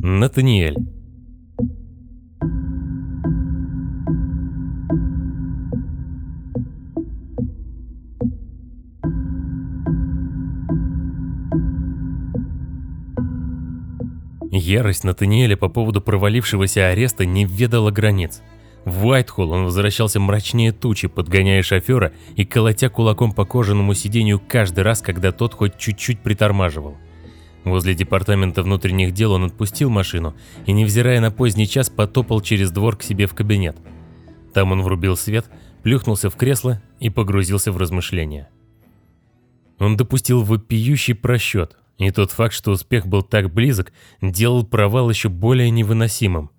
Натаниэль. Ярость Натаниэля по поводу провалившегося ареста не ведала границ. В Уайтхолл он возвращался мрачнее тучи, подгоняя шофера и колотя кулаком по кожаному сиденью каждый раз, когда тот хоть чуть-чуть притормаживал. Возле департамента внутренних дел он отпустил машину и, невзирая на поздний час, потопал через двор к себе в кабинет. Там он врубил свет, плюхнулся в кресло и погрузился в размышления. Он допустил вопиющий просчет, и тот факт, что успех был так близок, делал провал еще более невыносимым.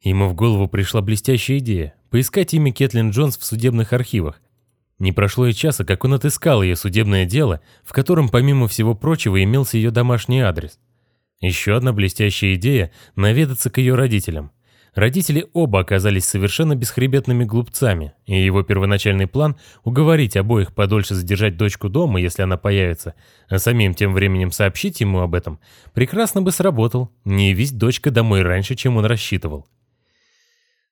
Ему в голову пришла блестящая идея – поискать имя Кэтлин Джонс в судебных архивах. Не прошло и часа, как он отыскал ее судебное дело, в котором, помимо всего прочего, имелся ее домашний адрес. Еще одна блестящая идея – наведаться к ее родителям. Родители оба оказались совершенно бесхребетными глупцами, и его первоначальный план – уговорить обоих подольше задержать дочку дома, если она появится, а самим тем временем сообщить ему об этом – прекрасно бы сработал, не явись дочка домой раньше, чем он рассчитывал.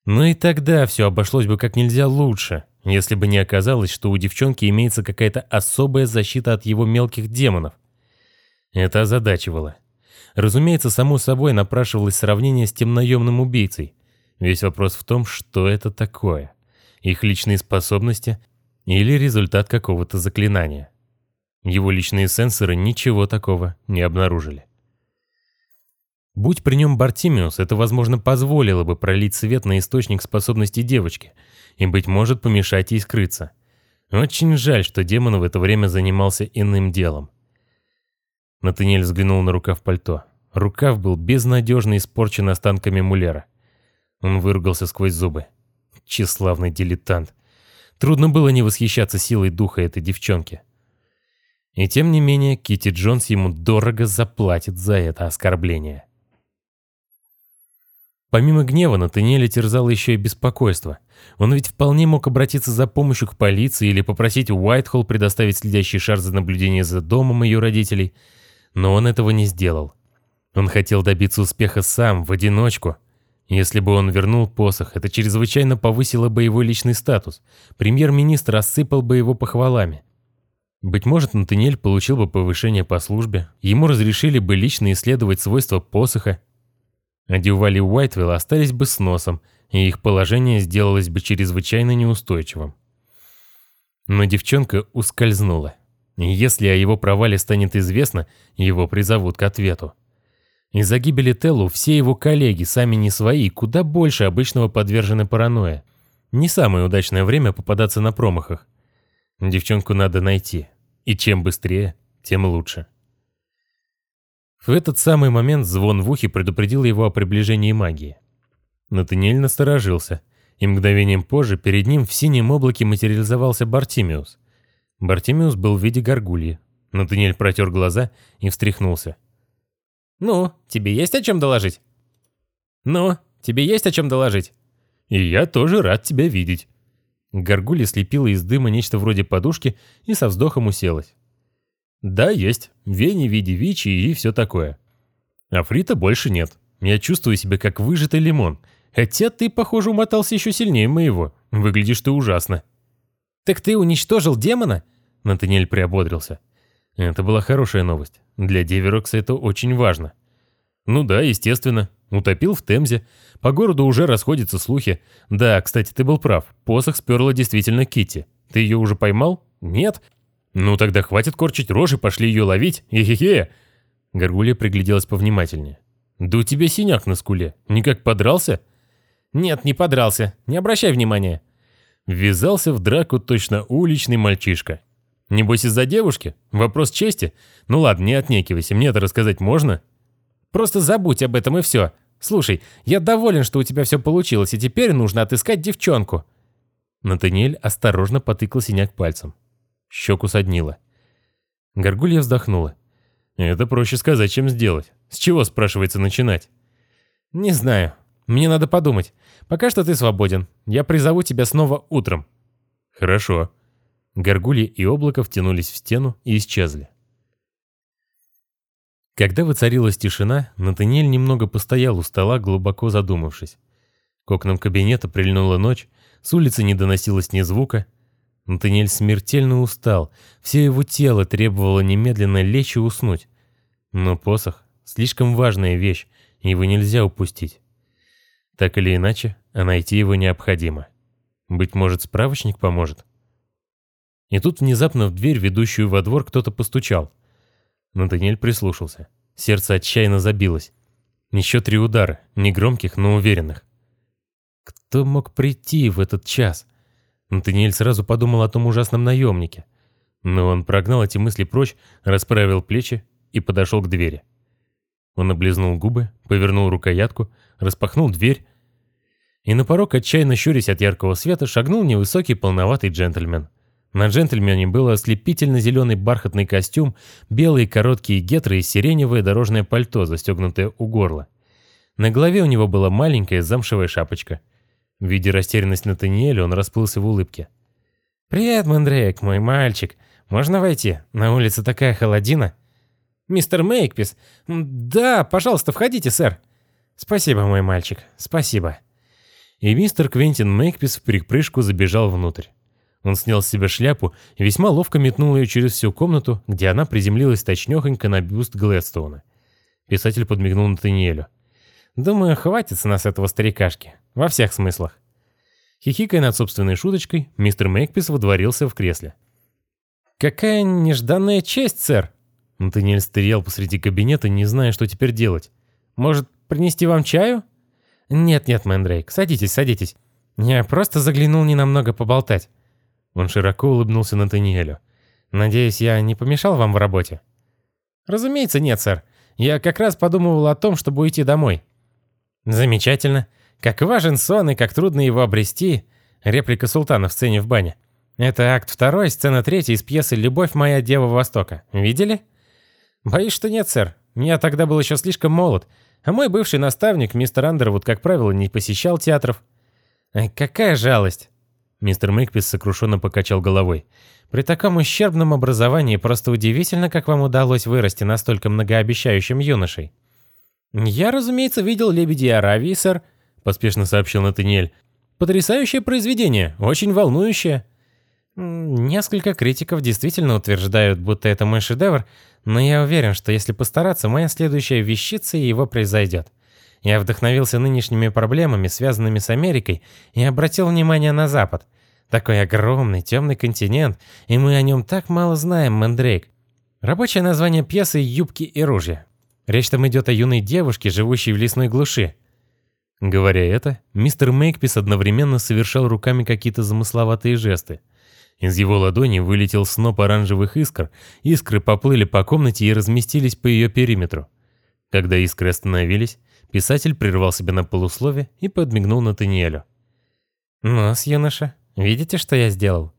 Но и тогда все обошлось бы как нельзя лучше, если бы не оказалось, что у девчонки имеется какая-то особая защита от его мелких демонов. Это озадачивало. Разумеется, само собой напрашивалось сравнение с тем наемным убийцей. Весь вопрос в том, что это такое. Их личные способности или результат какого-то заклинания. Его личные сенсоры ничего такого не обнаружили. Будь при нем Бартимиус, это, возможно, позволило бы пролить свет на источник способностей девочки и, быть может, помешать ей скрыться. Очень жаль, что демон в это время занимался иным делом. Натаниэль взглянул на рукав пальто. Рукав был безнадежно испорчен останками мулера. Он выругался сквозь зубы. Тщеславный дилетант. Трудно было не восхищаться силой духа этой девчонки. И тем не менее, Кити Джонс ему дорого заплатит за это оскорбление. Помимо гнева, Натаниэля терзало еще и беспокойство. Он ведь вполне мог обратиться за помощью к полиции или попросить Уайтхолл предоставить следящий шар за наблюдение за домом ее родителей. Но он этого не сделал. Он хотел добиться успеха сам, в одиночку. Если бы он вернул посох, это чрезвычайно повысило бы его личный статус. Премьер-министр рассыпал бы его похвалами. Быть может, Натаниэль получил бы повышение по службе, ему разрешили бы лично исследовать свойства посоха, а Дюваль и Уайтвилл остались бы с носом, и их положение сделалось бы чрезвычайно неустойчивым. Но девчонка ускользнула. Если о его провале станет известно, его призовут к ответу. Из-за гибели Теллу все его коллеги, сами не свои, куда больше обычного подвержены паранойе. Не самое удачное время попадаться на промахах. Девчонку надо найти. И чем быстрее, тем лучше. В этот самый момент звон в ухе предупредил его о приближении магии. Натаниэль насторожился, и мгновением позже перед ним в синем облаке материализовался Бартимиус. Бартимиус был в виде горгульи. Натаниэль протер глаза и встряхнулся. «Ну, тебе есть о чем доложить?» «Ну, тебе есть о чем доложить?» «И я тоже рад тебя видеть». Горгулья слепила из дыма нечто вроде подушки и со вздохом уселась. Да, есть. Вени в виде Вичи и все такое. А Фрита больше нет. Я чувствую себя как выжатый лимон. Хотя ты, похоже, умотался еще сильнее моего. Выглядишь ты ужасно. Так ты уничтожил демона? Натаниэль приободрился. Это была хорошая новость. Для Деверокса это очень важно. Ну да, естественно. Утопил в Темзе. По городу уже расходятся слухи. Да, кстати, ты был прав. Посох сперла действительно Кити. Ты ее уже поймал? Нет. «Ну тогда хватит корчить рожи, пошли ее ловить. Хе-хе-хе!» Горгулья пригляделась повнимательнее. «Да у тебя синяк на скуле. Никак подрался?» «Нет, не подрался. Не обращай внимания». Ввязался в драку точно уличный мальчишка. «Небось из-за девушки? Вопрос чести? Ну ладно, не отнекивайся, мне это рассказать можно?» «Просто забудь об этом и все. Слушай, я доволен, что у тебя все получилось, и теперь нужно отыскать девчонку». Натаниэль осторожно потыкал синяк пальцем. Щеку соднило. Горгулья вздохнула. «Это проще сказать, чем сделать. С чего, спрашивается, начинать?» «Не знаю. Мне надо подумать. Пока что ты свободен. Я призову тебя снова утром». «Хорошо». Горгульи и облако втянулись в стену и исчезли. Когда воцарилась тишина, Натаниэль немного постоял у стола, глубоко задумавшись. К окнам кабинета прильнула ночь, с улицы не доносилось ни звука. Натаниэль смертельно устал, все его тело требовало немедленно лечь и уснуть. Но посох — слишком важная вещь, его нельзя упустить. Так или иначе, а найти его необходимо. Быть может, справочник поможет? И тут внезапно в дверь, ведущую во двор, кто-то постучал. Натаниэль прислушался. Сердце отчаянно забилось. Еще три удара, негромких, но уверенных. Кто мог прийти в этот час? Натаниэль сразу подумал о том ужасном наемнике. Но он прогнал эти мысли прочь, расправил плечи и подошел к двери. Он облизнул губы, повернул рукоятку, распахнул дверь, и на порог, отчаянно щурясь от яркого света, шагнул невысокий полноватый джентльмен. На джентльмене был ослепительно-зеленый бархатный костюм, белые короткие гетры и сиреневое дорожное пальто, застегнутое у горла. На голове у него была маленькая замшевая шапочка. Видя растерянность Натаниэля, он расплылся в улыбке. «Привет, Мандрейк, мой мальчик. Можно войти? На улице такая холодина». «Мистер Мейкпис? Да, пожалуйста, входите, сэр». «Спасибо, мой мальчик, спасибо». И мистер Квентин Мейкпис в припрыжку забежал внутрь. Он снял с себя шляпу и весьма ловко метнул ее через всю комнату, где она приземлилась точнёхонько на бюст Глэдстоуна. Писатель подмигнул Натаниэлю. «Думаю, хватит с нас этого старикашки. Во всех смыслах». Хихикая над собственной шуточкой, мистер Мейкпис водворился в кресле. «Какая нежданная честь, сэр!» Натаниэль стоял посреди кабинета, не зная, что теперь делать. «Может, принести вам чаю?» «Нет-нет, Мэндрейк, садитесь, садитесь. Я просто заглянул ненамного поболтать. Он широко улыбнулся Натаниэлю. «Надеюсь, я не помешал вам в работе?» «Разумеется, нет, сэр. Я как раз подумывал о том, чтобы уйти домой». «Замечательно. Как важен сон и как трудно его обрести». Реплика султана в сцене в бане. Это акт второй, сцена третья из пьесы «Любовь моя, Дева Востока». Видели? Боюсь, что нет, сэр. Я тогда был еще слишком молод. А мой бывший наставник, мистер Андервуд, как правило, не посещал театров. Какая жалость. Мистер Мейкпис сокрушенно покачал головой. «При таком ущербном образовании просто удивительно, как вам удалось вырасти настолько многообещающим юношей». «Я, разумеется, видел «Лебеди Аравии», сэр», — поспешно сообщил Натаниэль. «Потрясающее произведение, очень волнующее». Несколько критиков действительно утверждают, будто это мой шедевр, но я уверен, что если постараться, моя следующая вещица его произойдет. Я вдохновился нынешними проблемами, связанными с Америкой, и обратил внимание на Запад. Такой огромный, темный континент, и мы о нем так мало знаем, Мэндрейк. Рабочее название пьесы «Юбки и ружья». Речь там идет о юной девушке, живущей в лесной глуши. Говоря это, мистер Мейкпис одновременно совершал руками какие-то замысловатые жесты. Из его ладони вылетел сноп оранжевых искр, искры поплыли по комнате и разместились по ее периметру. Когда искры остановились, Писатель прервал себя на полуслове и подмигнул Натаниэлю. «Ну-с, юноша, видите, что я сделал?»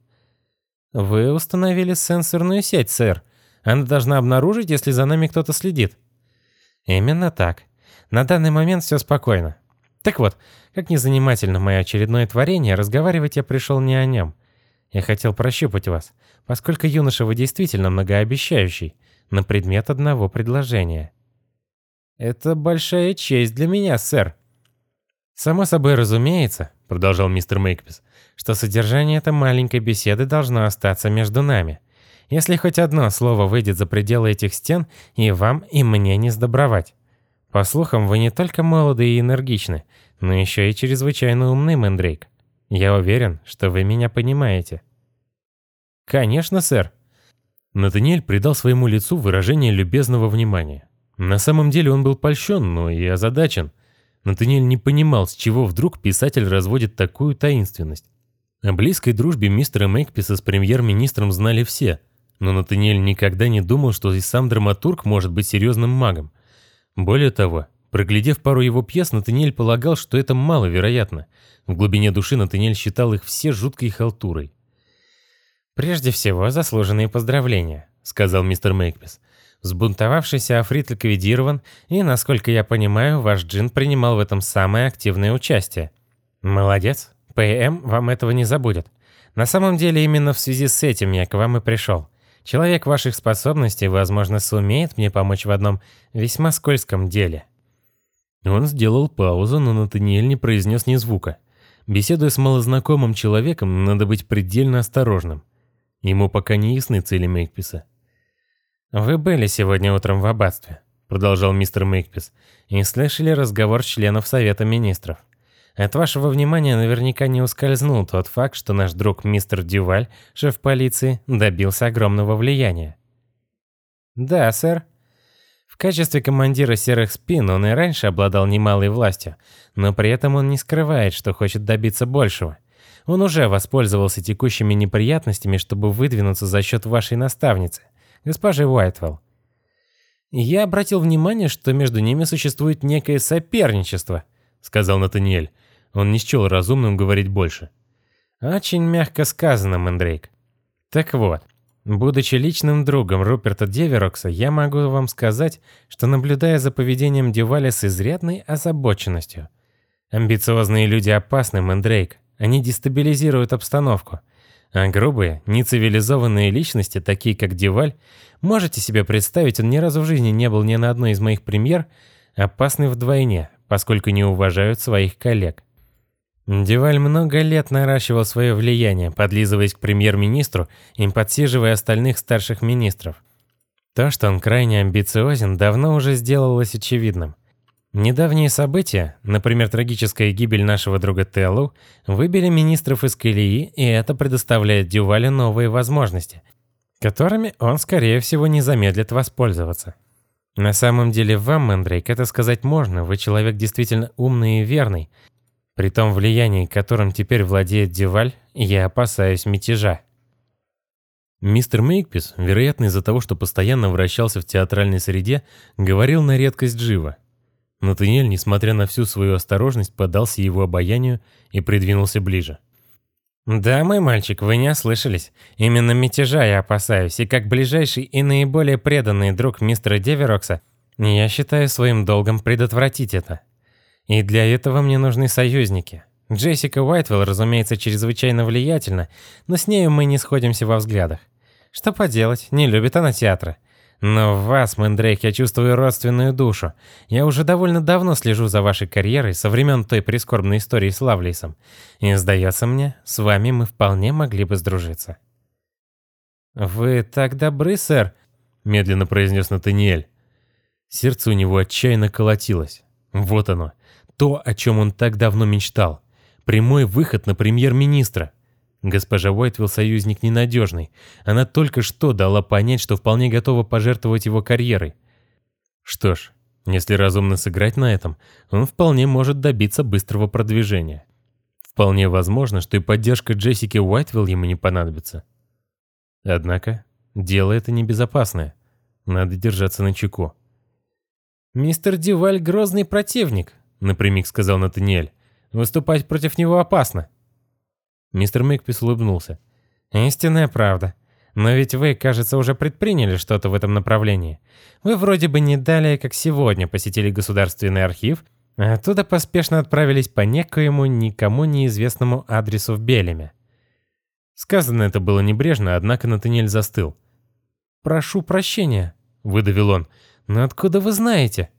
«Вы установили сенсорную сеть, сэр. Она должна обнаружить, если за нами кто-то следит». «Именно так. На данный момент все спокойно. Так вот, как незанимательно мое очередное творение, разговаривать я пришел не о нем. Я хотел прощупать вас, поскольку юноша вы действительно многообещающий, на предмет одного предложения». «Это большая честь для меня, сэр». «Само собой разумеется», — продолжал мистер Мейкпис, «что содержание этой маленькой беседы должно остаться между нами. Если хоть одно слово выйдет за пределы этих стен, и вам, и мне не сдобровать. По слухам, вы не только молоды и энергичны, но еще и чрезвычайно умны, Мэндрейк. Я уверен, что вы меня понимаете». «Конечно, сэр». Натаниэль придал своему лицу выражение любезного внимания. На самом деле он был польщен, но и озадачен. Натаниэль не понимал, с чего вдруг писатель разводит такую таинственность. О близкой дружбе мистера Мейкписа с премьер-министром знали все, но Натаниэль никогда не думал, что и сам драматург может быть серьезным магом. Более того, проглядев пару его пьес, Натаниэль полагал, что это маловероятно. В глубине души Натаниэль считал их все жуткой халтурой. «Прежде всего, заслуженные поздравления», — сказал мистер Мейкпис. Сбунтовавшийся Африт ликвидирован, и, насколько я понимаю, ваш джин принимал в этом самое активное участие. Молодец. ПМ вам этого не забудет. На самом деле, именно в связи с этим я к вам и пришел. Человек ваших способностей, возможно, сумеет мне помочь в одном весьма скользком деле». Он сделал паузу, но Натаниэль не произнес ни звука. Беседуя с малознакомым человеком, надо быть предельно осторожным. Ему пока не ясны цели Мейкписа. «Вы были сегодня утром в аббатстве», — продолжал мистер Мейкпис, «и слышали разговор членов Совета Министров. От вашего внимания наверняка не ускользнул тот факт, что наш друг мистер Дюваль, шеф полиции, добился огромного влияния. Да, сэр. В качестве командира серых спин он и раньше обладал немалой властью, но при этом он не скрывает, что хочет добиться большего. Он уже воспользовался текущими неприятностями, чтобы выдвинуться за счет вашей наставницы, госпожи Уайтвелл. Я обратил внимание, что между ними существует некое соперничество, сказал Натаниэль. Он не счел разумным говорить больше. Очень мягко сказано, Мэндрейк. Так вот, будучи личным другом Руперта Деверокса, я могу вам сказать, что наблюдая за поведением Дюваля с изрядной озабоченностью. Амбициозные люди опасны, Мэндрейк. Они дестабилизируют обстановку. А грубые, нецивилизованные личности, такие как Дюваль, можете себе представить, он ни разу в жизни не был ни на одной из моих премьер, опасны вдвойне, поскольку не уважают своих коллег. Деваль много лет наращивал свое влияние, подлизываясь к премьер-министру и подсиживая остальных старших министров. То, что он крайне амбициозен, давно уже сделалось очевидным. Недавние события, например, трагическая гибель нашего друга Теллу, выбили министров из колеи, и это предоставляет Дювалю новые возможности, которыми он, скорее всего, не замедлит воспользоваться. На самом деле вам, Мэндрейк, это сказать можно, вы человек действительно умный и верный, при том влиянии, которым теперь владеет Дюваль, я опасаюсь мятежа. Мистер Мейкпис, вероятно из-за того, что постоянно вращался в театральной среде, говорил на редкость живо. Натаниэль, несмотря на всю свою осторожность, поддался его обаянию и придвинулся ближе. «Да, мой мальчик, вы не ослышались. Именно мятежа я опасаюсь, и как ближайший и наиболее преданный друг мистера Деверокса, я считаю своим долгом предотвратить это. И для этого мне нужны союзники. Джессика Уайтвелл, разумеется, чрезвычайно влиятельна, но с нею мы не сходимся во взглядах. Что поделать, не любит она театра. Но в вас, Мэндрейк, я чувствую родственную душу. Я уже довольно давно слежу за вашей карьерой со времен той прискорбной истории с Лавлейсом. И, сдается мне, с вами мы вполне могли бы сдружиться. «Вы так добры, сэр», — медленно произнес Натаниэль. Сердце у него отчаянно колотилось. Вот оно, то, о чем он так давно мечтал. Прямой выход на премьер-министра. Госпожа Уайтвилл союзник ненадежный. Она только что дала понять, что вполне готова пожертвовать его карьерой. Что ж, если разумно сыграть на этом, он вполне может добиться быстрого продвижения. Вполне возможно, что и поддержка Джессики Уайтвилл ему не понадобится. Однако, дело это небезопасное. Надо держаться на чеку. «Мистер Дюваль — грозный противник», — напрямик сказал Натаниэль. «Выступать против него опасно». Мистер Мэкпис улыбнулся. «Истинная правда. Но ведь вы, кажется, уже предприняли что-то в этом направлении. Вы вроде бы не далее, как сегодня, посетили Государственный архив, а оттуда поспешно отправились по некоему никому неизвестному адресу в Белеме». Сказано это было небрежно, однако Натаниэль застыл. «Прошу прощения», — выдавил он. «Но откуда вы знаете?»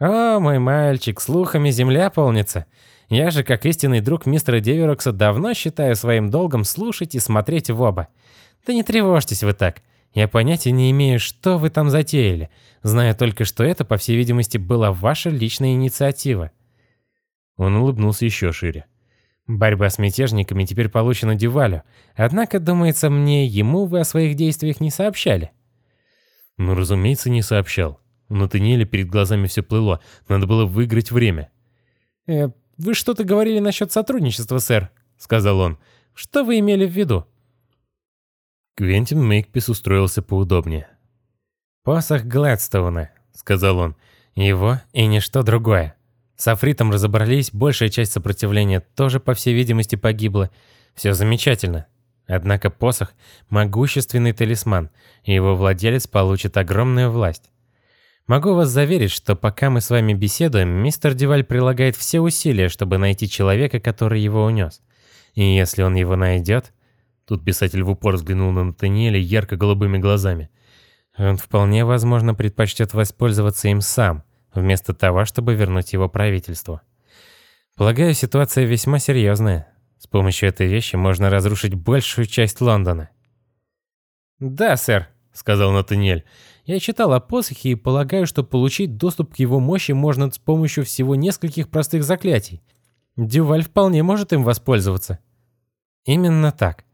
«О, мой мальчик, слухами земля полнится. Я же, как истинный друг мистера Деверокса, давно считаю своим долгом слушать и смотреть в оба. Да не тревожьтесь вы так. Я понятия не имею, что вы там затеяли. Знаю только, что это, по всей видимости, была ваша личная инициатива». Он улыбнулся еще шире. «Борьба с мятежниками теперь получена Дювалю. Однако, думается мне, ему вы о своих действиях не сообщали». «Ну, разумеется, не сообщал. У Натаниэля перед глазами все плыло. Надо было выиграть время. «Э, «Вы что-то говорили насчет сотрудничества, сэр», — сказал он. «Что вы имели в виду?» Квентин Мейкпис устроился поудобнее. «Посох Гладстоуна», — сказал он. «Его и ничто другое. С Афритом разобрались, большая часть сопротивления тоже, по всей видимости, погибла. Все замечательно. Однако посох — могущественный талисман, и его владелец получит огромную власть. Могу вас заверить, что пока мы с вами беседуем, мистер Деваль прилагает все усилия, чтобы найти человека, который его унес. И если он его найдет, Тут писатель в упор взглянул на Натаниэля ярко-голубыми глазами. Он вполне возможно предпочтет воспользоваться им сам, вместо того, чтобы вернуть его правительству. Полагаю, ситуация весьма серьезная. С помощью этой вещи можно разрушить большую часть Лондона. «Да, сэр», — сказал Натаниэль. «Я читал о посохе и полагаю, что получить доступ к его мощи можно с помощью всего нескольких простых заклятий. Дюваль вполне может им воспользоваться». «Именно так.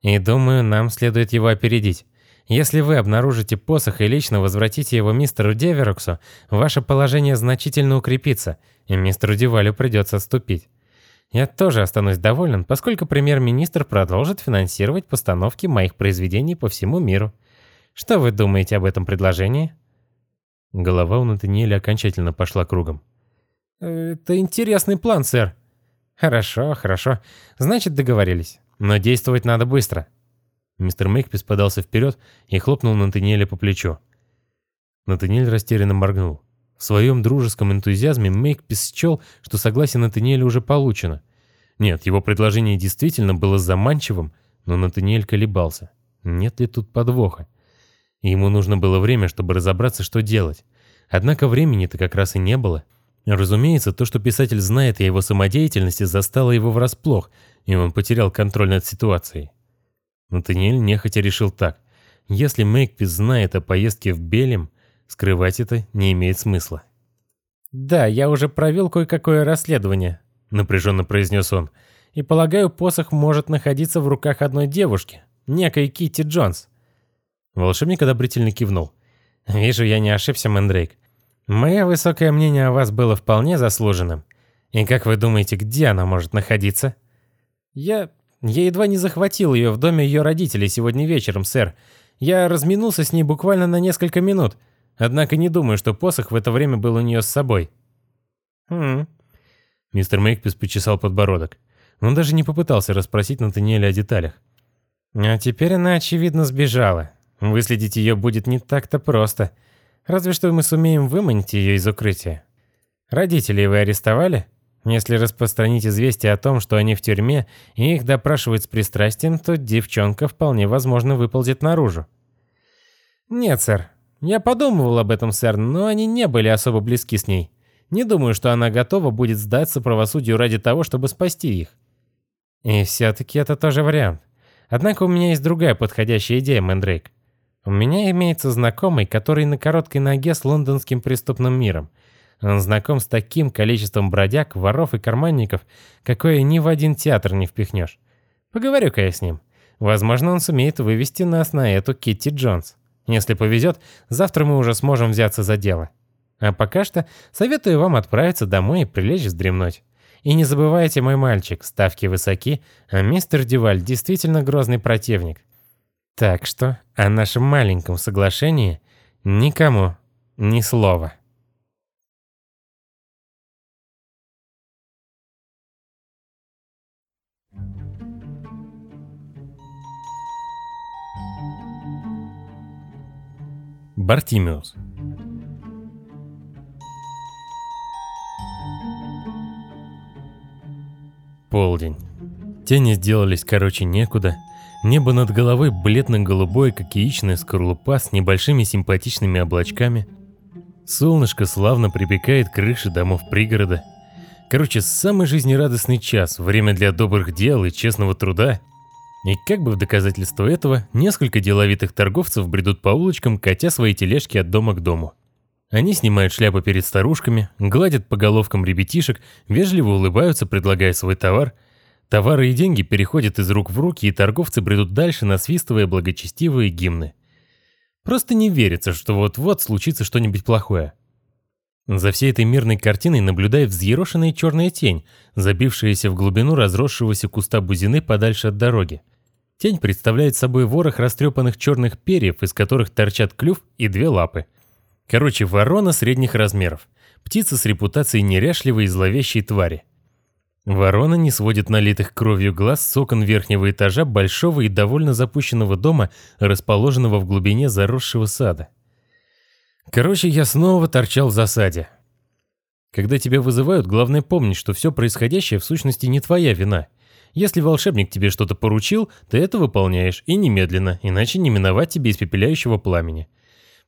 И думаю, нам следует его опередить. Если вы обнаружите посох и лично возвратите его мистеру Девероксу, ваше положение значительно укрепится, и мистеру Дювалю придется отступить. Я тоже останусь доволен, поскольку премьер-министр продолжит финансировать постановки моих произведений по всему миру. Что вы думаете об этом предложении? Голова у Натаниэля окончательно пошла кругом. «Это интересный план, сэр». «Хорошо, хорошо. Значит, договорились. Но действовать надо быстро». Мистер Мейкпис подался вперед и хлопнул Натаниэля по плечу. Натаниэль растерянно моргнул. В своем дружеском энтузиазме Мейкпис счел, что согласие Натаниэля уже получено. Нет, его предложение действительно было заманчивым, но Натаниэль колебался. Нет ли тут подвоха? Ему нужно было время, чтобы разобраться, что делать. Однако времени-то как раз и не было. Разумеется, то, что писатель знает о его самодеятельности, застало его врасплох, и он потерял контроль над ситуацией. Натаниэль нехотя решил так. Если Мейкпис знает о поездке в Белем, Скрывать это не имеет смысла. «Да, я уже провел кое-какое расследование», — напряженно произнес он. «И полагаю, посох может находиться в руках одной девушки, некой Китти Джонс». Волшебник одобрительно кивнул. «Вижу, я не ошибся, Мэндрейк. Мое высокое мнение о вас было вполне заслуженным. И как вы думаете, где она может находиться?» «Я... я едва не захватил ее в доме ее родителей сегодня вечером, сэр. Я разминулся с ней буквально на несколько минут». Однако не думаю, что посох в это время был у нее с собой. Хм. Мистер Мейкпис почесал подбородок. Он даже не попытался расспросить Натаниэля о деталях. А теперь она, очевидно, сбежала. Выследить ее будет не так-то просто. Разве что мы сумеем выманить ее из укрытия. Родителей вы арестовали? Если распространить известие о том, что они в тюрьме, и их допрашивают с пристрастием, то девчонка вполне возможно выползет наружу. Нет, сэр, я подумывал об этом, сэр, но они не были особо близки с ней. Не думаю, что она готова будет сдаться правосудию ради того, чтобы спасти их. И все-таки это тоже вариант. Однако у меня есть другая подходящая идея, Мэндрейк. У меня имеется знакомый, который на короткой ноге с лондонским преступным миром. Он знаком с таким количеством бродяг, воров и карманников, какое ни в один театр не впихнешь. Поговорю-ка я с ним. Возможно, он сумеет вывести нас на эту Китти Джонс. Если повезет, завтра мы уже сможем взяться за дело. А пока что советую вам отправиться домой и прилечь вздремнуть. И не забывайте, мой мальчик, ставки высоки, а мистер Дюваль действительно грозный противник. Так что о нашем маленьком соглашении никому ни слова. Бартимиус. Полдень. Тени сделались короче некуда. Небо над головой бледно-голубое, как яичная скорлупа с небольшими симпатичными облачками. Солнышко славно припекает крыши домов пригорода. Короче, самый жизнерадостный час, время для добрых дел и честного труда – и как бы в доказательство этого, несколько деловитых торговцев бредут по улочкам, катя свои тележки от дома к дому. Они снимают шляпы перед старушками, гладят по головкам ребятишек, вежливо улыбаются, предлагая свой товар. Товары и деньги переходят из рук в руки, и торговцы бредут дальше, насвистывая благочестивые гимны. Просто не верится, что вот-вот случится что-нибудь плохое. За всей этой мирной картиной наблюдает взъерошенная черная тень, забившаяся в глубину разросшегося куста бузины подальше от дороги. Тень представляет собой ворох растрепанных черных перьев, из которых торчат клюв и две лапы. Короче, ворона средних размеров. Птица с репутацией неряшливой и зловещей твари. Ворона не сводит налитых кровью глаз с окон верхнего этажа большого и довольно запущенного дома, расположенного в глубине заросшего сада. Короче, я снова торчал в засаде. Когда тебя вызывают, главное помнить, что все происходящее в сущности не твоя вина – Если волшебник тебе что-то поручил, ты это выполняешь, и немедленно, иначе не миновать тебе испепеляющего пламени.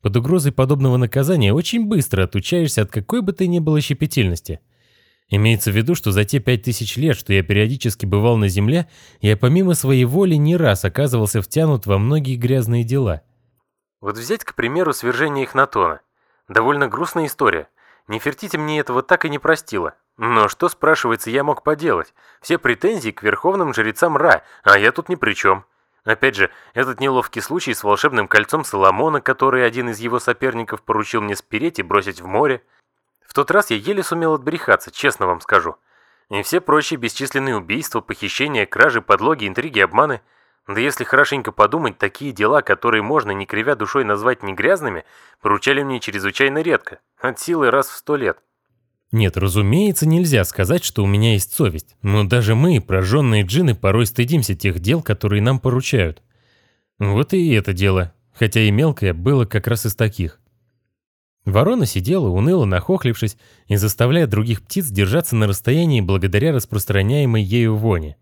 Под угрозой подобного наказания очень быстро отучаешься от какой бы ты ни было щепетильности. Имеется в виду, что за те пять тысяч лет, что я периодически бывал на земле, я помимо своей воли не раз оказывался втянут во многие грязные дела. Вот взять, к примеру, свержение Ихнатона. Довольно грустная история. Нефертити мне этого так и не простила. Но что, спрашивается, я мог поделать? Все претензии к верховным жрецам Ра, а я тут ни при чем. Опять же, этот неловкий случай с волшебным кольцом Соломона, который один из его соперников поручил мне спереть и бросить в море. В тот раз я еле сумел отбрехаться, честно вам скажу. И все прочие бесчисленные убийства, похищения, кражи, подлоги, интриги, обманы. Да если хорошенько подумать, такие дела, которые можно, не кривя душой, назвать не грязными, поручали мне чрезвычайно редко, от силы раз в сто лет. Нет, разумеется, нельзя сказать, что у меня есть совесть, но даже мы, прожженные джины, порой стыдимся тех дел, которые нам поручают. Вот и это дело, хотя и мелкое, было как раз из таких. Ворона сидела, уныло нахохлившись и заставляя других птиц держаться на расстоянии благодаря распространяемой ею воне.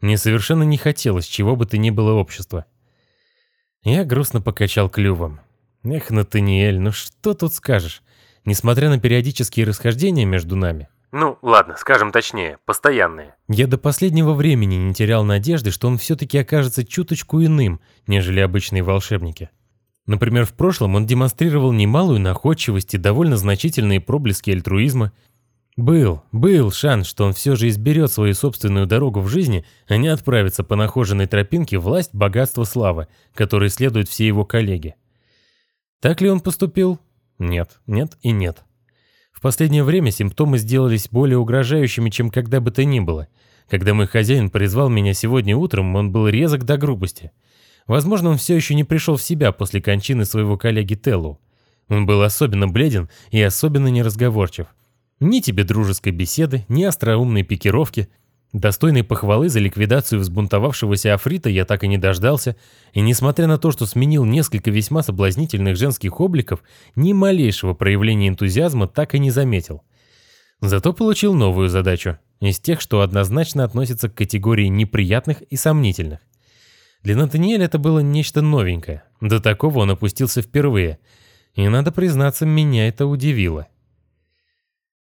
Мне совершенно не хотелось чего бы то ни было общества. Я грустно покачал клювом. Эх, Натаниэль, ну что тут скажешь? несмотря на периодические расхождения между нами. Ну, ладно, скажем точнее, постоянные. Я до последнего времени не терял надежды, что он все-таки окажется чуточку иным, нежели обычные волшебники. Например, в прошлом он демонстрировал немалую находчивость и довольно значительные проблески альтруизма. Был, был шанс, что он все же изберет свою собственную дорогу в жизни, а не отправится по нахоженной тропинке власть, богатство, слава, которые следуют все его коллеги. Так ли он поступил? Нет, нет и нет. В последнее время симптомы сделались более угрожающими, чем когда бы то ни было. Когда мой хозяин призвал меня сегодня утром, он был резок до грубости. Возможно, он все еще не пришел в себя после кончины своего коллеги Теллу. Он был особенно бледен и особенно неразговорчив. Ни тебе дружеской беседы, ни остроумной пикировки, Достойной похвалы за ликвидацию взбунтовавшегося Африта я так и не дождался, и несмотря на то, что сменил несколько весьма соблазнительных женских обликов, ни малейшего проявления энтузиазма так и не заметил. Зато получил новую задачу, из тех, что однозначно относятся к категории неприятных и сомнительных. Для Натаниэля это было нечто новенькое, до такого он опустился впервые, и, надо признаться, меня это удивило.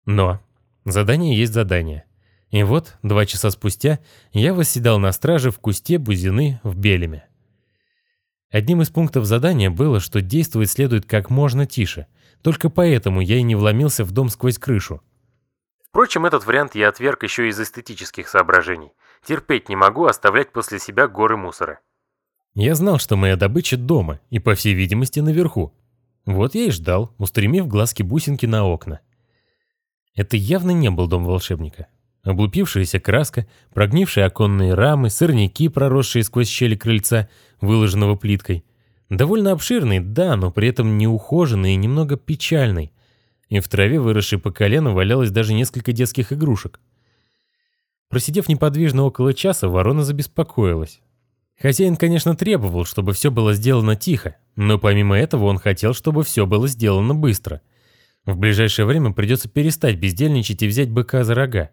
Но задание есть задание. И вот, два часа спустя, я восседал на страже в кусте бузины в Белеме. Одним из пунктов задания было, что действовать следует как можно тише. Только поэтому я и не вломился в дом сквозь крышу. Впрочем, этот вариант я отверг еще из эстетических соображений. Терпеть не могу оставлять после себя горы мусора. Я знал, что моя добыча дома и, по всей видимости, наверху. Вот я и ждал, устремив глазки-бусинки на окна. Это явно не был дом волшебника. Облупившаяся краска, прогнившие оконные рамы, сырники, проросшие сквозь щели крыльца, выложенного плиткой. Довольно обширный, да, но при этом неухоженный и немного печальный. И в траве, выросшей по колено, валялось даже несколько детских игрушек. Просидев неподвижно около часа, ворона забеспокоилась. Хозяин, конечно, требовал, чтобы все было сделано тихо, но помимо этого он хотел, чтобы все было сделано быстро. В ближайшее время придется перестать бездельничать и взять быка за рога.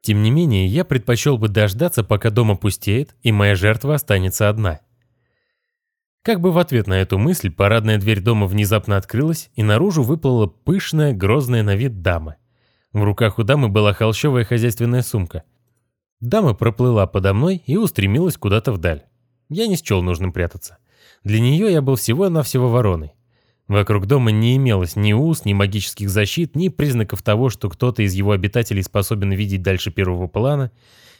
Тем не менее, я предпочел бы дождаться, пока дом опустеет, и моя жертва останется одна. Как бы в ответ на эту мысль, парадная дверь дома внезапно открылась, и наружу выплыла пышная, грозная на вид дама. В руках у дамы была холщовая хозяйственная сумка. Дама проплыла подо мной и устремилась куда-то вдаль. Я не счел нужным прятаться. Для нее я был всего-навсего вороной. Вокруг дома не имелось ни уз, ни магических защит, ни признаков того, что кто-то из его обитателей способен видеть дальше первого плана.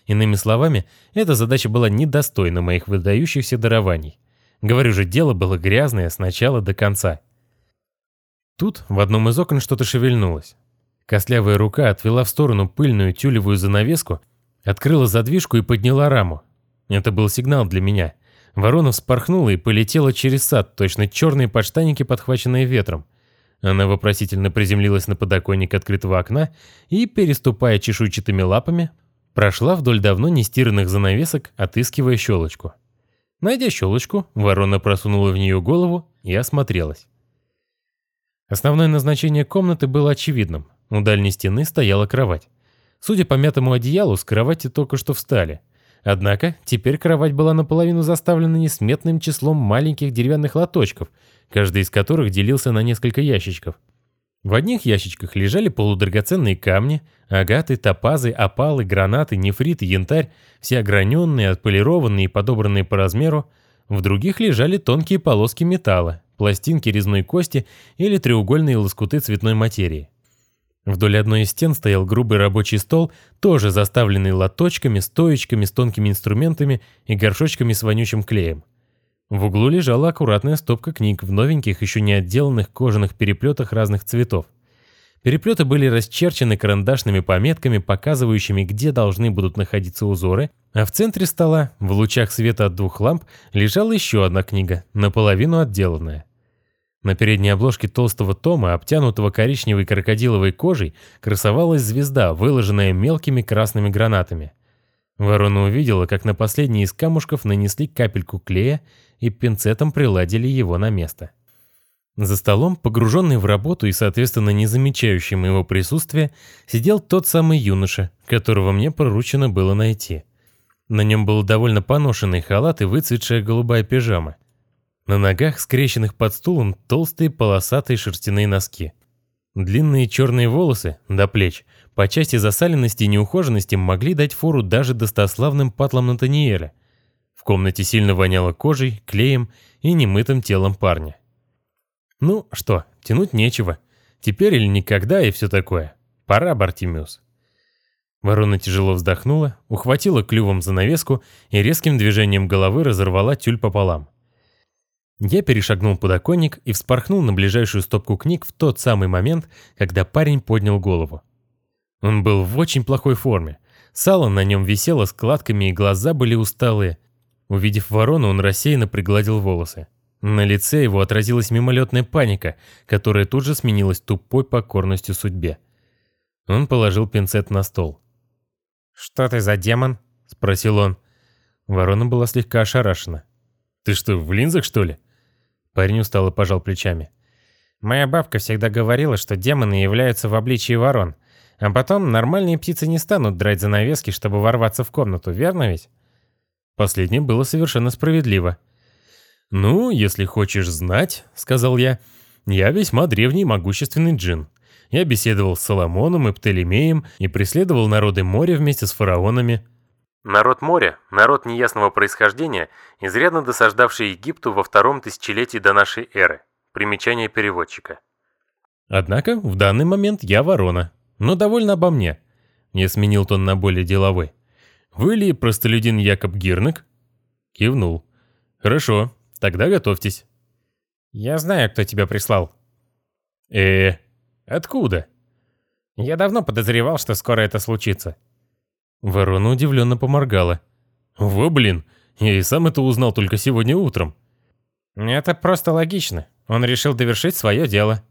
Иными словами, эта задача была недостойна моих выдающихся дарований. Говорю же, дело было грязное с начала до конца. Тут в одном из окон что-то шевельнулось. Костлявая рука отвела в сторону пыльную тюлевую занавеску, открыла задвижку и подняла раму. Это был сигнал для меня. Ворона вспорхнула и полетела через сад, точно черные подштанники, подхваченные ветром. Она вопросительно приземлилась на подоконник открытого окна и, переступая чешуйчатыми лапами, прошла вдоль давно нестиранных занавесок, отыскивая щелочку. Найдя щелочку, ворона просунула в нее голову и осмотрелась. Основное назначение комнаты было очевидным. У дальней стены стояла кровать. Судя по мятому одеялу, с кровати только что встали. Однако теперь кровать была наполовину заставлена несметным числом маленьких деревянных лоточков, каждый из которых делился на несколько ящичков. В одних ящичках лежали полудрагоценные камни, агаты, топазы, опалы, гранаты, нефрит и янтарь, все ограненные, отполированные и подобранные по размеру. В других лежали тонкие полоски металла, пластинки резной кости или треугольные лоскуты цветной материи. Вдоль одной из стен стоял грубый рабочий стол, тоже заставленный лоточками, стоечками с тонкими инструментами и горшочками с вонючим клеем. В углу лежала аккуратная стопка книг в новеньких, еще не отделанных кожаных переплетах разных цветов. Переплеты были расчерчены карандашными пометками, показывающими, где должны будут находиться узоры, а в центре стола, в лучах света от двух ламп, лежала еще одна книга, наполовину отделанная. На передней обложке толстого тома, обтянутого коричневой крокодиловой кожей, красовалась звезда, выложенная мелкими красными гранатами. Ворона увидела, как на последний из камушков нанесли капельку клея и пинцетом приладили его на место. За столом, погруженный в работу и, соответственно, не замечающий моего присутствия, сидел тот самый юноша, которого мне поручено было найти. На нем был довольно поношенный халат и выцветшая голубая пижама – на ногах, скрещенных под стулом, толстые полосатые шерстяные носки. Длинные черные волосы, до плеч, по части засаленности и неухоженности могли дать фору даже достославным патлам Натаниэля. В комнате сильно воняло кожей, клеем и немытым телом парня. Ну что, тянуть нечего. Теперь или никогда и все такое. Пора, Бартимиус. Ворона тяжело вздохнула, ухватила клювом занавеску и резким движением головы разорвала тюль пополам. Я перешагнул подоконник и вспорхнул на ближайшую стопку книг в тот самый момент, когда парень поднял голову. Он был в очень плохой форме. Сало на нем висело складками и глаза были усталые. Увидев ворону, он рассеянно пригладил волосы. На лице его отразилась мимолетная паника, которая тут же сменилась тупой покорностью судьбе. Он положил пинцет на стол. «Что ты за демон?» — спросил он. Ворона была слегка ошарашена. «Ты что, в линзах, что ли?» Парень устало пожал плечами. «Моя бабка всегда говорила, что демоны являются в обличии ворон. А потом нормальные птицы не станут драть занавески, чтобы ворваться в комнату, верно ведь?» Последнее было совершенно справедливо. «Ну, если хочешь знать», — сказал я, — «я весьма древний могущественный джин. Я беседовал с Соломоном и Птолемеем и преследовал народы моря вместе с фараонами». Народ моря, народ неясного происхождения, изрядно досаждавший Египту во втором тысячелетии до нашей эры. Примечание переводчика. Однако в данный момент я ворона, но довольно обо мне. Я сменил тон на более деловой. Вы ли простолюдин Якоб Гирнек? Кивнул. Хорошо, тогда готовьтесь. Я знаю, кто тебя прислал. Э, откуда? Я давно подозревал, что скоро это случится. Ворона удивленно поморгала. «Во, блин, я и сам это узнал только сегодня утром». «Это просто логично. Он решил довершить свое дело».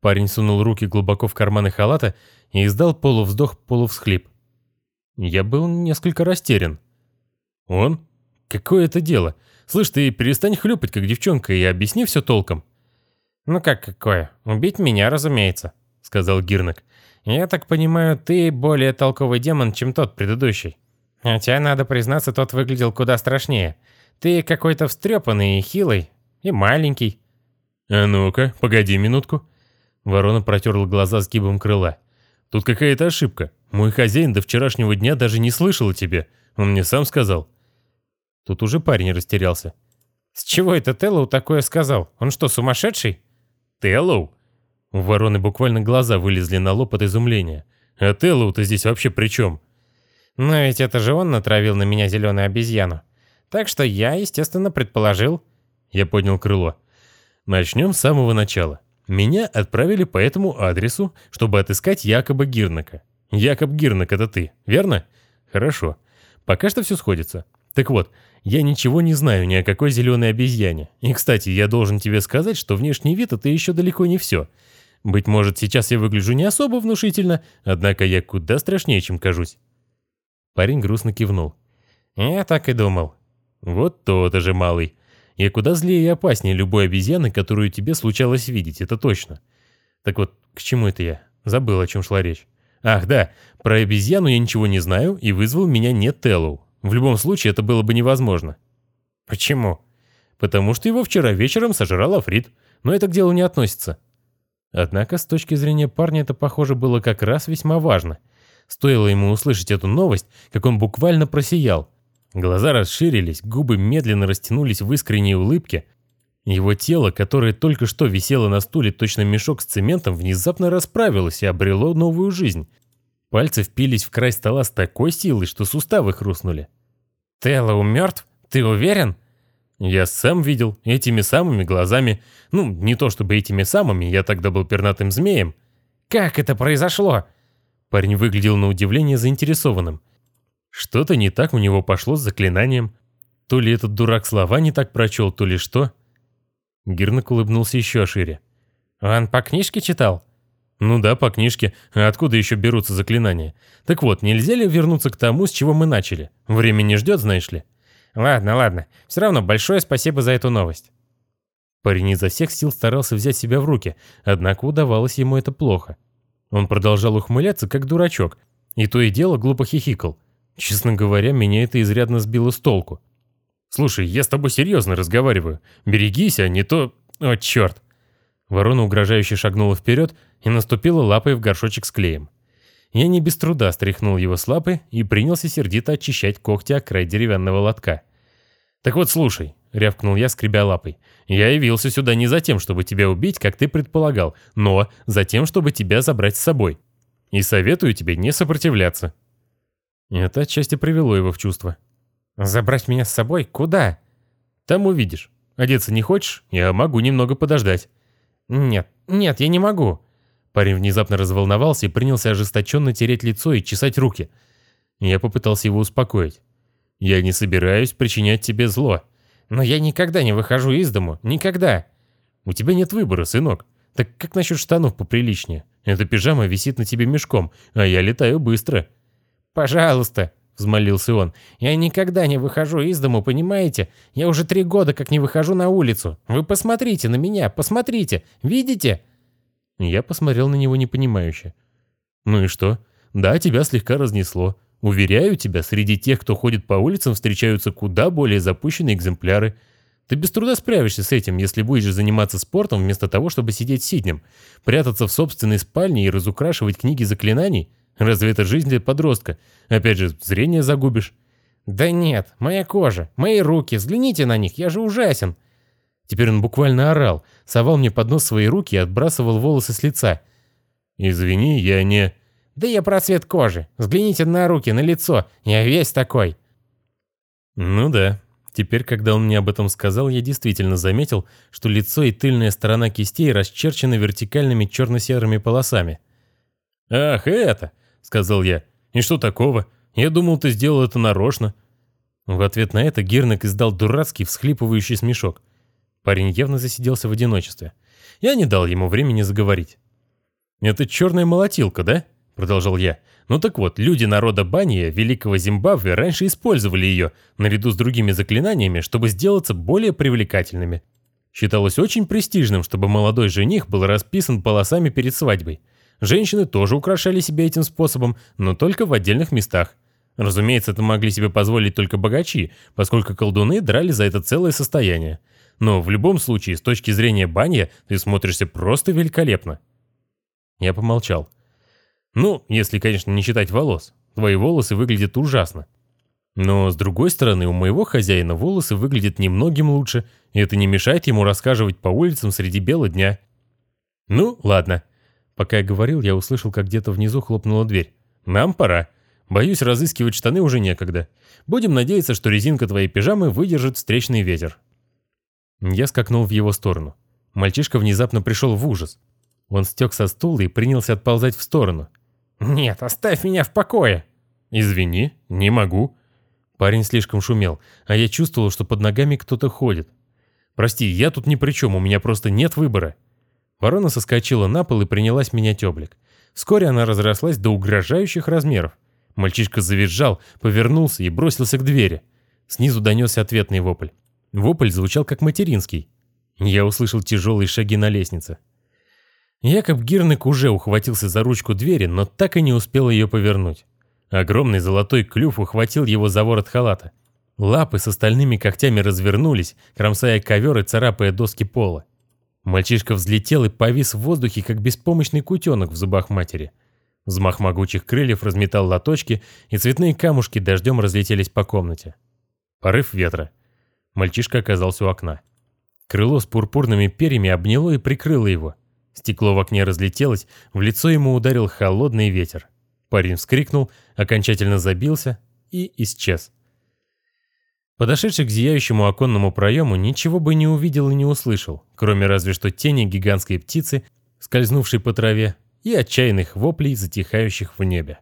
Парень сунул руки глубоко в карманы халата и издал полувздох, полувсхлип. Я был несколько растерян. «Он? Какое это дело? Слышь, ты перестань хлюпать, как девчонка, и объясни все толком». «Ну как какое? Убить меня, разумеется», — сказал Гирнак. Я так понимаю, ты более толковый демон, чем тот предыдущий. Хотя, надо признаться, тот выглядел куда страшнее. Ты какой-то встрепанный и хилый, и маленький. А ну-ка, погоди минутку. Ворона протерла глаза сгибом крыла. Тут какая-то ошибка. Мой хозяин до вчерашнего дня даже не слышал о тебе. Он мне сам сказал. Тут уже парень растерялся. С чего это Теллоу такое сказал? Он что, сумасшедший? Теллоу? У вороны буквально глаза вылезли на лоб от изумления. А Теллоу-то здесь вообще при чем? Но ведь это же он натравил на меня зеленую обезьяну. Так что я, естественно, предположил... Я поднял крыло. Начнем с самого начала. Меня отправили по этому адресу, чтобы отыскать Якоба Гирнака. Якоб Гирнак это ты, верно? Хорошо. Пока что все сходится. Так вот, я ничего не знаю ни о какой зеленой обезьяне. И, кстати, я должен тебе сказать, что внешний вид это еще далеко не все. Быть может, сейчас я выгляжу не особо внушительно, однако я куда страшнее, чем кажусь. Парень грустно кивнул. Я так и думал. Вот то-то же, малый. Я куда злее и опаснее любой обезьяны, которую тебе случалось видеть, это точно. Так вот, к чему это я? Забыл, о чем шла речь. Ах, да, про обезьяну я ничего не знаю, и вызвал меня не Теллоу. В любом случае это было бы невозможно. Почему? Потому что его вчера вечером сожрал Африт, но это к делу не относится. Однако с точки зрения парня это, похоже, было как раз весьма важно. Стоило ему услышать эту новость, как он буквально просиял. Глаза расширились, губы медленно растянулись в искренней улыбке. Его тело, которое только что висело на стуле точно мешок с цементом, внезапно расправилось и обрело новую жизнь. Пальцы впились в край стола с такой силой, что суставы хрустнули. «Теллоу мертв? Ты уверен?» Я сам видел, этими самыми глазами. Ну, не то чтобы этими самыми, я тогда был пернатым змеем. «Как это произошло?» Парень выглядел на удивление заинтересованным. Что-то не так у него пошло с заклинанием. То ли этот дурак слова не так прочел, то ли что. Гирнак улыбнулся еще шире. «Он по книжке читал?» «Ну да, по книжке. А откуда еще берутся заклинания? Так вот, нельзя ли вернуться к тому, с чего мы начали? Время не ждет, знаешь ли?» «Ладно, ладно. Все равно большое спасибо за эту новость». Парень изо всех сил старался взять себя в руки, однако удавалось ему это плохо. Он продолжал ухмыляться, как дурачок, и то и дело глупо хихикал. Честно говоря, меня это изрядно сбило с толку. «Слушай, я с тобой серьезно разговариваю. Берегись, а не то... О, черт!» Ворона угрожающе шагнула вперед и наступила лапой в горшочек с клеем. Я не без труда стряхнул его с лапы и принялся сердито очищать когти о край деревянного лотка. «Так вот, слушай», — рявкнул я, скребя лапой, — «я явился сюда не за тем, чтобы тебя убить, как ты предполагал, но за тем, чтобы тебя забрать с собой. И советую тебе не сопротивляться». Это отчасти привело его в чувство. «Забрать меня с собой? Куда?» «Там увидишь. Одеться не хочешь? Я могу немного подождать». «Нет, нет, я не могу». Парень внезапно разволновался и принялся ожесточенно тереть лицо и чесать руки. Я попытался его успокоить. «Я не собираюсь причинять тебе зло». «Но я никогда не выхожу из дому. Никогда». «У тебя нет выбора, сынок. Так как насчет штанов поприличнее? Эта пижама висит на тебе мешком, а я летаю быстро». «Пожалуйста», — взмолился он. «Я никогда не выхожу из дому, понимаете? Я уже три года как не выхожу на улицу. Вы посмотрите на меня, посмотрите. Видите?» Я посмотрел на него непонимающе. «Ну и что? Да, тебя слегка разнесло. Уверяю тебя, среди тех, кто ходит по улицам, встречаются куда более запущенные экземпляры. Ты без труда справишься с этим, если будешь заниматься спортом вместо того, чтобы сидеть сиднем, прятаться в собственной спальне и разукрашивать книги заклинаний. Разве это жизнь для подростка? Опять же, зрение загубишь». «Да нет, моя кожа, мои руки, взгляните на них, я же ужасен». Теперь он буквально орал, совал мне под нос свои руки и отбрасывал волосы с лица. «Извини, я не...» «Да я про цвет кожи. Взгляните на руки, на лицо. Я весь такой». «Ну да». Теперь, когда он мне об этом сказал, я действительно заметил, что лицо и тыльная сторона кистей расчерчены вертикальными черно-серыми полосами. «Ах, это!» — сказал я. «И что такого? Я думал, ты сделал это нарочно». В ответ на это Гернек издал дурацкий всхлипывающий смешок. Парень явно засиделся в одиночестве. Я не дал ему времени заговорить. «Это черная молотилка, да?» — продолжал я. «Ну так вот, люди народа Бания, Великого Зимбабве, раньше использовали ее, наряду с другими заклинаниями, чтобы сделаться более привлекательными. Считалось очень престижным, чтобы молодой жених был расписан полосами перед свадьбой. Женщины тоже украшали себя этим способом, но только в отдельных местах. Разумеется, это могли себе позволить только богачи, поскольку колдуны драли за это целое состояние. Но в любом случае, с точки зрения баня, ты смотришься просто великолепно. Я помолчал. Ну, если, конечно, не считать волос. Твои волосы выглядят ужасно. Но, с другой стороны, у моего хозяина волосы выглядят немногим лучше, и это не мешает ему рассказывать по улицам среди бела дня. Ну, ладно. Пока я говорил, я услышал, как где-то внизу хлопнула дверь. Нам пора. Боюсь, разыскивать штаны уже некогда. Будем надеяться, что резинка твоей пижамы выдержит встречный ветер. Я скакнул в его сторону. Мальчишка внезапно пришел в ужас. Он стек со стула и принялся отползать в сторону. «Нет, оставь меня в покое!» «Извини, не могу». Парень слишком шумел, а я чувствовал, что под ногами кто-то ходит. «Прости, я тут ни при чем, у меня просто нет выбора». Ворона соскочила на пол и принялась менять облик. Вскоре она разрослась до угрожающих размеров. Мальчишка завизжал, повернулся и бросился к двери. Снизу донесся ответный вопль. Вопль звучал как материнский. Я услышал тяжелые шаги на лестнице. Якоб Гирнек уже ухватился за ручку двери, но так и не успел ее повернуть. Огромный золотой клюв ухватил его за ворот халата. Лапы с остальными когтями развернулись, кромсая ковер и царапая доски пола. Мальчишка взлетел и повис в воздухе, как беспомощный кутенок в зубах матери. Взмах могучих крыльев разметал лоточки, и цветные камушки дождем разлетелись по комнате. Порыв ветра. Мальчишка оказался у окна. Крыло с пурпурными перьями обняло и прикрыло его. Стекло в окне разлетелось, в лицо ему ударил холодный ветер. Парень вскрикнул, окончательно забился и исчез. Подошедший к зияющему оконному проему ничего бы не увидел и не услышал, кроме разве что тени гигантской птицы, скользнувшей по траве, и отчаянных воплей, затихающих в небе.